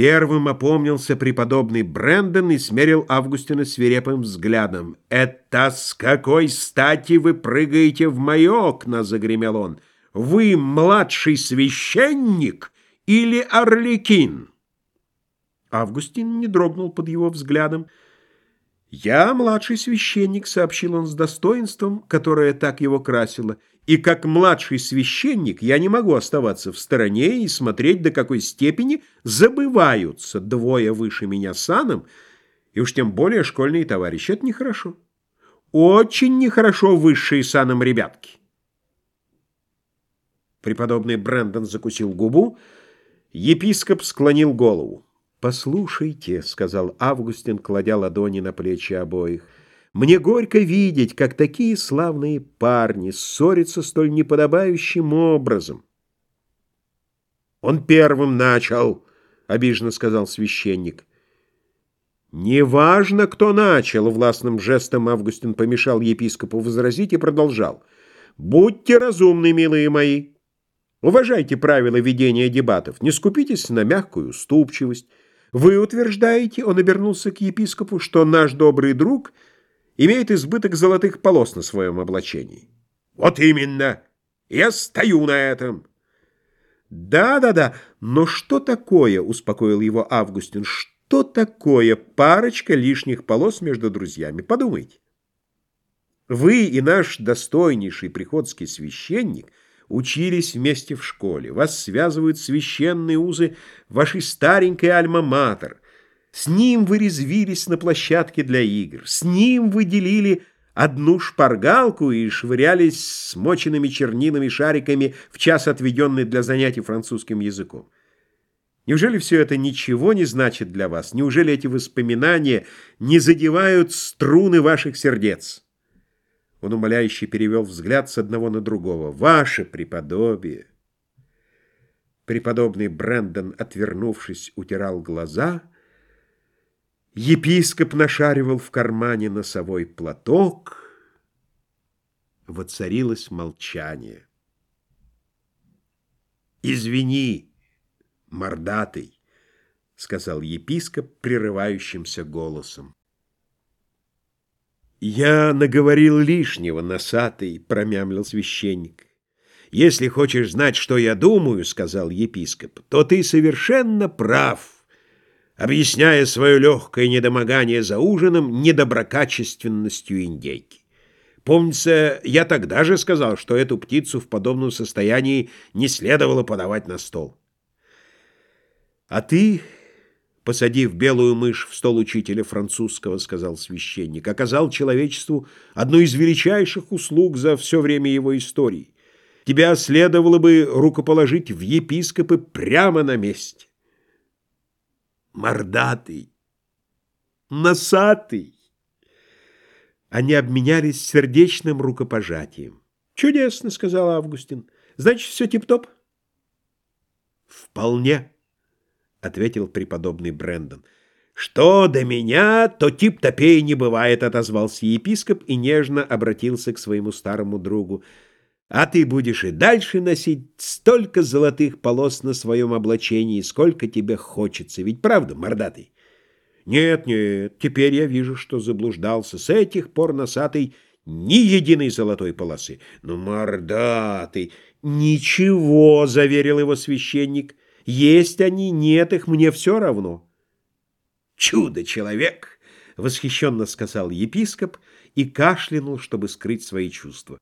Первым опомнился преподобный Брэндон и смерил Августина свирепым взглядом. «Это с какой стати вы прыгаете в мои окна?» — загремел он. «Вы младший священник или орликин?» Августин не дрогнул под его взглядом. «Я младший священник», — сообщил он с достоинством, которое так его красило, «и как младший священник я не могу оставаться в стороне и смотреть, до какой степени забываются двое выше меня саном, и уж тем более школьные товарищи. Это нехорошо. Очень нехорошо высшие саном ребятки». Преподобный Брэндон закусил губу, епископ склонил голову. «Послушайте», — сказал Августин, кладя ладони на плечи обоих, «мне горько видеть, как такие славные парни ссорятся столь неподобающим образом». «Он первым начал», — обиженно сказал священник. «Неважно, кто начал», — властным жестом Августин помешал епископу возразить и продолжал. «Будьте разумны, милые мои. Уважайте правила ведения дебатов, не скупитесь на мягкую уступчивость». Вы утверждаете, он обернулся к епископу, что наш добрый друг имеет избыток золотых полос на своем облачении. Вот именно. Я стою на этом. Да-да-да, но что такое, успокоил его Августин, что такое парочка лишних полос между друзьями? Подумайте. Вы и наш достойнейший приходский священник – учились вместе в школе. Вас связывают священные узы вашей старенькой альма-матер. С ним вы резвились на площадке для игр. С ним вы делили одну шпаргалку и швырялись смоченными чернилами шариками в час, отведенный для занятий французским языком. Неужели все это ничего не значит для вас? Неужели эти воспоминания не задевают струны ваших сердец? Он умоляюще перевел взгляд с одного на другого. «Ваше преподобие!» Преподобный Брэндон, отвернувшись, утирал глаза. Епископ нашаривал в кармане носовой платок. Воцарилось молчание. «Извини, мордатый!» — сказал епископ прерывающимся голосом. «Я наговорил лишнего, носатый», — промямлил священник. «Если хочешь знать, что я думаю, — сказал епископ, — то ты совершенно прав, объясняя свое легкое недомогание за ужином недоброкачественностью индейки. Помнится, я тогда же сказал, что эту птицу в подобном состоянии не следовало подавать на стол. А ты посадив белую мышь в стол учителя французского, сказал священник, оказал человечеству одну из величайших услуг за все время его истории. Тебя следовало бы рукоположить в епископы прямо на месте. Мордатый, носатый. Они обменялись сердечным рукопожатием. «Чудесно», — сказал Августин. «Значит, все тип-топ?» «Вполне». — ответил преподобный Брэндон. «Что до меня, то тип топей не бывает», — отозвался епископ и нежно обратился к своему старому другу. «А ты будешь и дальше носить столько золотых полос на своем облачении, сколько тебе хочется. Ведь правда, мордатый?» «Нет, нет, теперь я вижу, что заблуждался. С этих пор носатый ни единой золотой полосы. Ну, мордатый!» «Ничего», — заверил его священник, — есть они, нет их, мне все равно. «Чудо-человек!» — восхищенно сказал епископ и кашлянул, чтобы скрыть свои чувства.